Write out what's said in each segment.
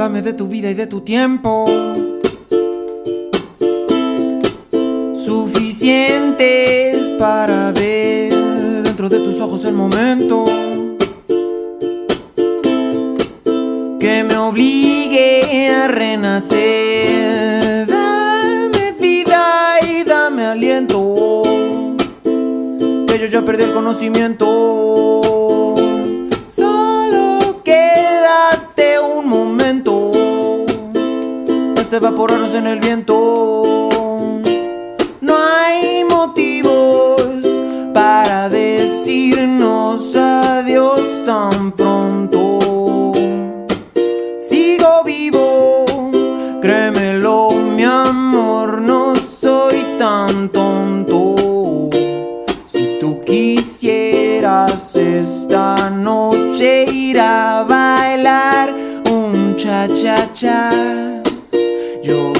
Dame de tu vida y de tu tiempo. Suficientes para ver dentro de tus ojos el momento. Que me obligue a renacer. Dame vida y dame aliento. Que yo ya perdí el conocimiento. En el viento. No hay motivos para decirnos adiós tan pronto. Sigo vivo, créemelo, mi amor, no soy tan tonto. Si tú quisieras esta noche ir a bailar un cha-cha-cha, yo te puedo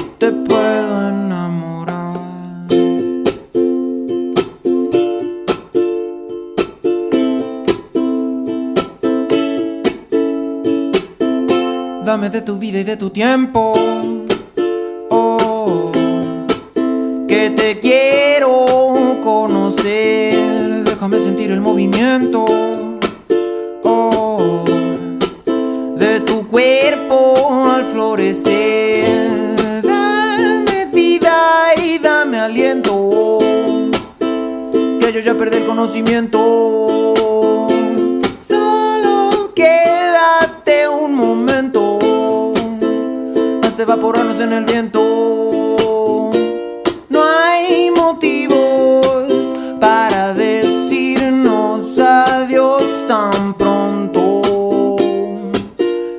Dame de tu vida y de tu tiempo. Oh, que te quiero conocer. Déjame sentir el movimiento. Oh, de tu cuerpo al florecer. Dame vida y dame aliento. Que yo ya perdí el conocimiento. Evaporarnos en el viento. No hay motivos para decirnos adiós tan pronto.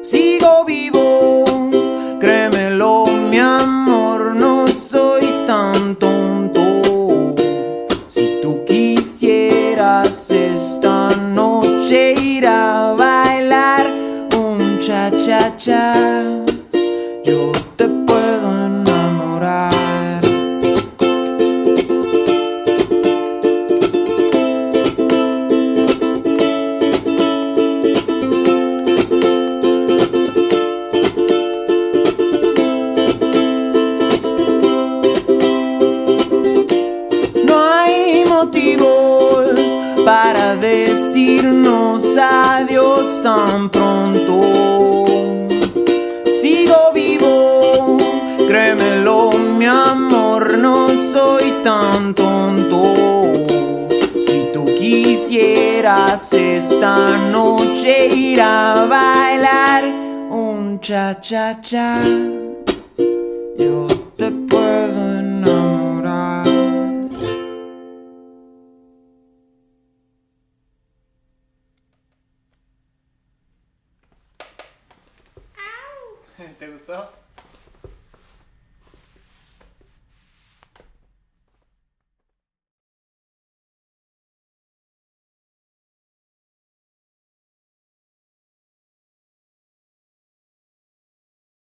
Sigo vivo, créemelo, mi amor, no soy tan tonto. Si tú quisieras esta noche ir a bailar un cha-cha-cha, yo para decirnos adiós tan pronto. Sigo vivo, créemelo, mi amor, no soy tan tonto. Si tú quisieras esta noche ir a bailar un cha-cha-cha, yo ¿Te gustó?